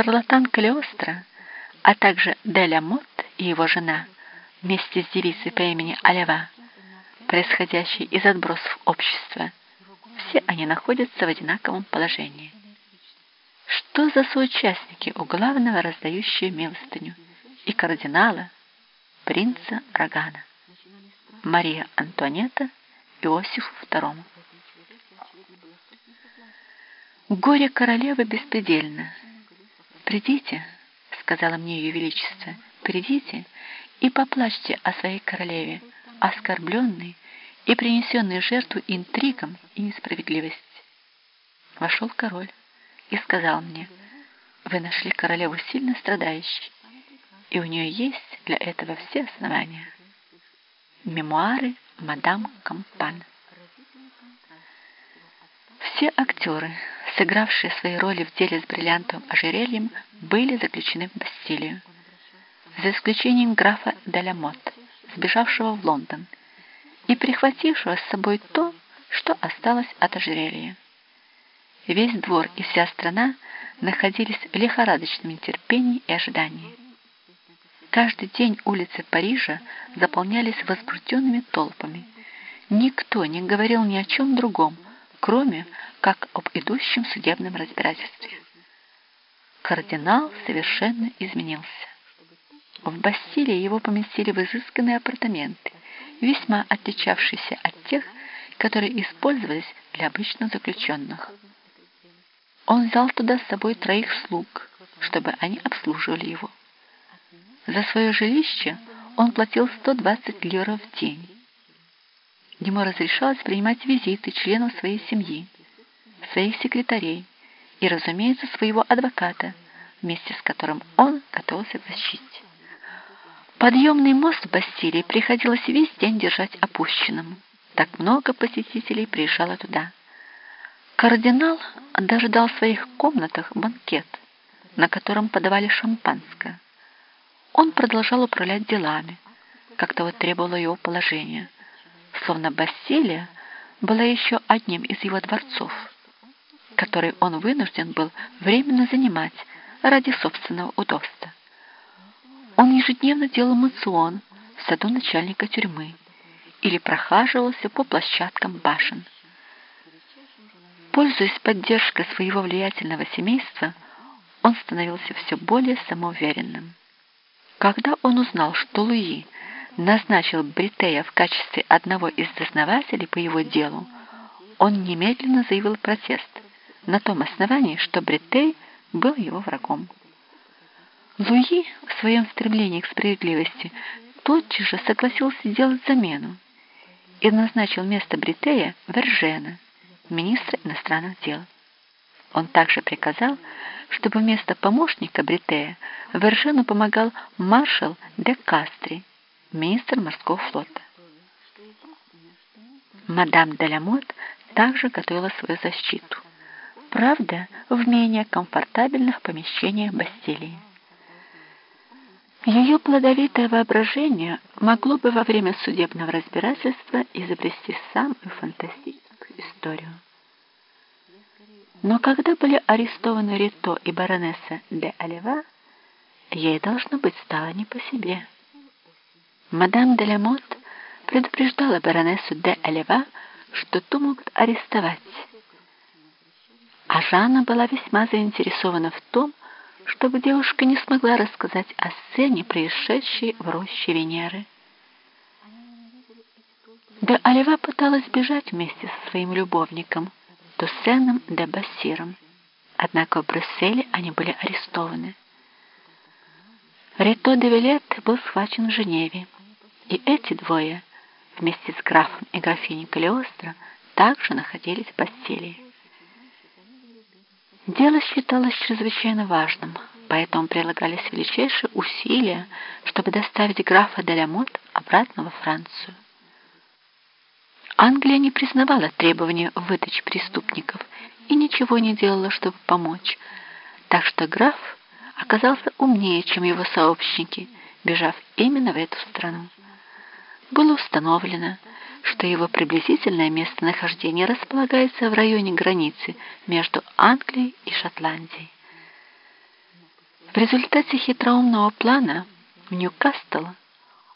шарлатан Калиостро, а также Деля Мот и его жена, вместе с девицей по имени Алева, происходящей из отбросов общества, все они находятся в одинаковом положении. Что за соучастники у главного раздающего милостыню и кардинала, принца Рогана, Мария Антуанета Иосифу II. Горе королевы беспредельно. «Придите», — сказала мне ее величество, — «придите и поплачьте о своей королеве, оскорбленной и принесенной жертву интригам и несправедливости». Вошел король и сказал мне, «Вы нашли королеву сильно страдающей, и у нее есть для этого все основания». Мемуары мадам Кампан. Все актеры, сыгравшие свои роли в деле с бриллиантовым ожерельем, были заключены в Бастилию, за исключением графа Далямот, сбежавшего в Лондон и прихватившего с собой то, что осталось от ожерелья. Весь двор и вся страна находились в лихорадочном нетерпении и ожидании. Каждый день улицы Парижа заполнялись возбужденными толпами. Никто не говорил ни о чем другом, кроме как об идущем судебном разбирательстве. Кардинал совершенно изменился. В Бастилии его поместили в изысканные апартаменты, весьма отличавшиеся от тех, которые использовались для обычных заключенных. Он взял туда с собой троих слуг, чтобы они обслуживали его. За свое жилище он платил 120 лир в день. Ему разрешалось принимать визиты членов своей семьи, своих секретарей и, разумеется, своего адвоката, вместе с которым он готовился к. Подъемный мост в Бастилии приходилось весь день держать опущенным. Так много посетителей приезжало туда. Кардинал даже в своих комнатах банкет, на котором подавали шампанское. Он продолжал управлять делами, как того требовало его положение, словно Бастилия была еще одним из его дворцов, который он вынужден был временно занимать ради собственного удобства. Он ежедневно делал мацион в саду начальника тюрьмы или прохаживался по площадкам башен. Пользуясь поддержкой своего влиятельного семейства, он становился все более самоуверенным. Когда он узнал, что Луи назначил Бритея в качестве одного из дознавателей по его делу, он немедленно заявил протест на том основании, что Бритей был его врагом. Луи в своем стремлении к справедливости тотчас же согласился сделать замену и назначил вместо Бритея Вержена, министра иностранных дел. Он также приказал, чтобы вместо помощника Бритея Вержену помогал маршал де Кастри, министр морского флота. Мадам Делямот также готовила свою защиту. Правда, в менее комфортабельных помещениях Бастилии. Ее плодовитое воображение могло бы во время судебного разбирательства изобрести самую фантастическую историю. Но когда были арестованы Рито и баронесса де Алева, ей, должно быть, стало не по себе. Мадам де Лемот предупреждала баронессу де Алева, что ту могут арестовать. А Жанна была весьма заинтересована в том, чтобы девушка не смогла рассказать о сцене, происшедшей в роще Венеры. Де Алева пыталась бежать вместе со своим любовником – Туссеном де Бассиром. Однако в Брюсселе они были арестованы. Рито де Вилет был схвачен в Женеве, и эти двое, вместе с графом и графиней Калиостро, также находились в постели. Дело считалось чрезвычайно важным, поэтому прилагались величайшие усилия, чтобы доставить графа де Лямот обратно во Францию. Англия не признавала требования выдачи преступников и ничего не делала, чтобы помочь. Так что граф оказался умнее, чем его сообщники, бежав именно в эту страну. Было установлено, что его приблизительное местонахождение располагается в районе границы между Англией и Шотландией. В результате хитроумного плана в Ньюкасл